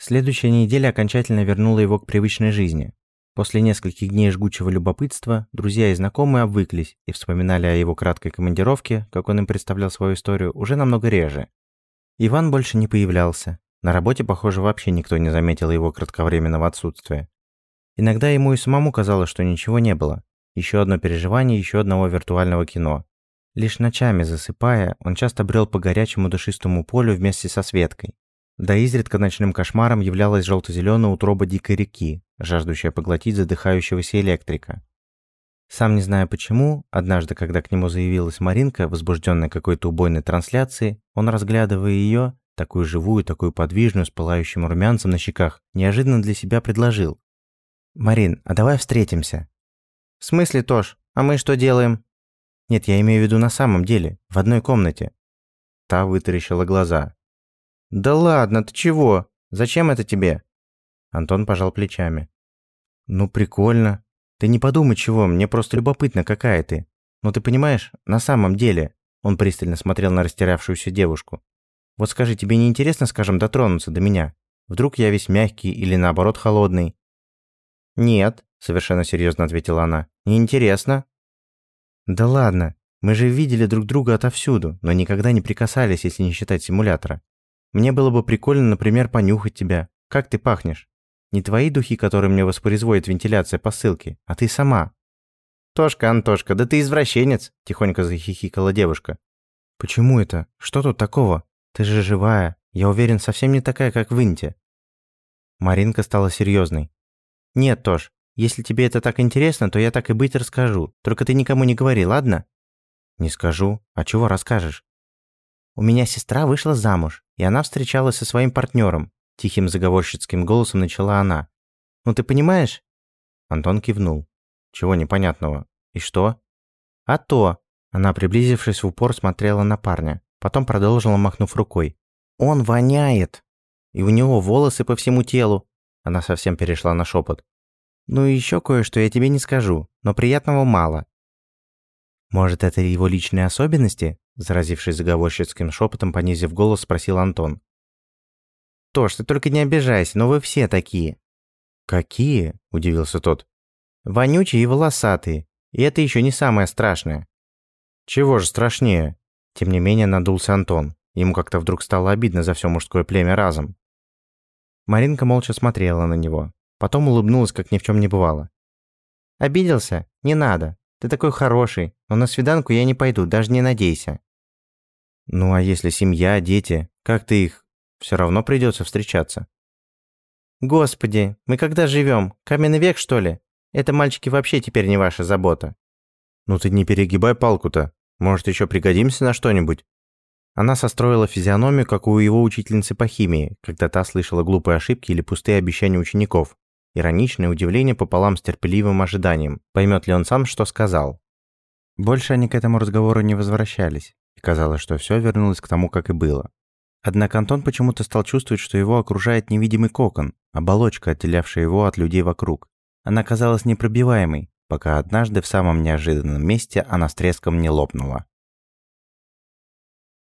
Следующая неделя окончательно вернула его к привычной жизни. После нескольких дней жгучего любопытства друзья и знакомые обвыклись и вспоминали о его краткой командировке, как он им представлял свою историю, уже намного реже. Иван больше не появлялся. На работе, похоже, вообще никто не заметил его кратковременного отсутствия. Иногда ему и самому казалось, что ничего не было. Еще одно переживание еще одного виртуального кино. Лишь ночами засыпая, он часто брел по горячему душистому полю вместе со Светкой. Да изредка ночным кошмаром являлась желто-зеленая утроба дикой реки, жаждущая поглотить задыхающегося электрика. Сам не зная почему, однажды, когда к нему заявилась Маринка, возбужденная какой-то убойной трансляцией, он, разглядывая ее, такую живую, такую подвижную, с пылающим румянцем на щеках, неожиданно для себя предложил. «Марин, а давай встретимся?» «В смысле, Тош? А мы что делаем?» «Нет, я имею в виду на самом деле, в одной комнате». Та вытаращила глаза. «Да ладно, ты чего? Зачем это тебе?» Антон пожал плечами. «Ну, прикольно. Ты не подумай чего, мне просто любопытно, какая ты. Ну, ты понимаешь, на самом деле...» Он пристально смотрел на растерявшуюся девушку. «Вот скажи, тебе не интересно, скажем, дотронуться до меня? Вдруг я весь мягкий или наоборот холодный?» «Нет», — совершенно серьезно ответила она. «Неинтересно». «Да ладно, мы же видели друг друга отовсюду, но никогда не прикасались, если не считать симулятора. Мне было бы прикольно, например, понюхать тебя. Как ты пахнешь? Не твои духи, которые мне воспроизводит вентиляция посылки, а ты сама. Тошка, Антошка, да ты извращенец, тихонько захихикала девушка. Почему это? Что тут такого? Ты же живая. Я уверен, совсем не такая, как в Инте. Маринка стала серьезной. Нет, Тош, если тебе это так интересно, то я так и быть расскажу. Только ты никому не говори, ладно? Не скажу. А чего расскажешь? У меня сестра вышла замуж, и она встречалась со своим партнером. Тихим заговорщицким голосом начала она. «Ну ты понимаешь?» Антон кивнул. «Чего непонятного? И что?» «А то!» Она, приблизившись в упор, смотрела на парня. Потом продолжила, махнув рукой. «Он воняет! И у него волосы по всему телу!» Она совсем перешла на шепот. «Ну и еще кое-что я тебе не скажу, но приятного мало. «Может, это его личные особенности?» Заразившись заговорщицким шепотом, понизив голос, спросил Антон. «Тош, ты только не обижайся, но вы все такие». «Какие?» – удивился тот. «Вонючие и волосатые. И это еще не самое страшное». «Чего же страшнее?» Тем не менее надулся Антон. Ему как-то вдруг стало обидно за все мужское племя разом. Маринка молча смотрела на него. Потом улыбнулась, как ни в чем не бывало. «Обиделся? Не надо. Ты такой хороший, но на свиданку я не пойду, даже не надейся». «Ну а если семья, дети, как ты их? Все равно придется встречаться». «Господи, мы когда живем? Каменный век, что ли? Это, мальчики, вообще теперь не ваша забота». «Ну ты не перегибай палку-то. Может, еще пригодимся на что-нибудь?» Она состроила физиономию, как у его учительницы по химии, когда та слышала глупые ошибки или пустые обещания учеников. Ироничное удивление пополам с терпеливым ожиданием, поймет ли он сам, что сказал. Больше они к этому разговору не возвращались, и казалось, что все вернулось к тому, как и было. Однако Антон почему-то стал чувствовать, что его окружает невидимый кокон, оболочка, отделявшая его от людей вокруг. Она казалась непробиваемой, пока однажды в самом неожиданном месте она с треском не лопнула.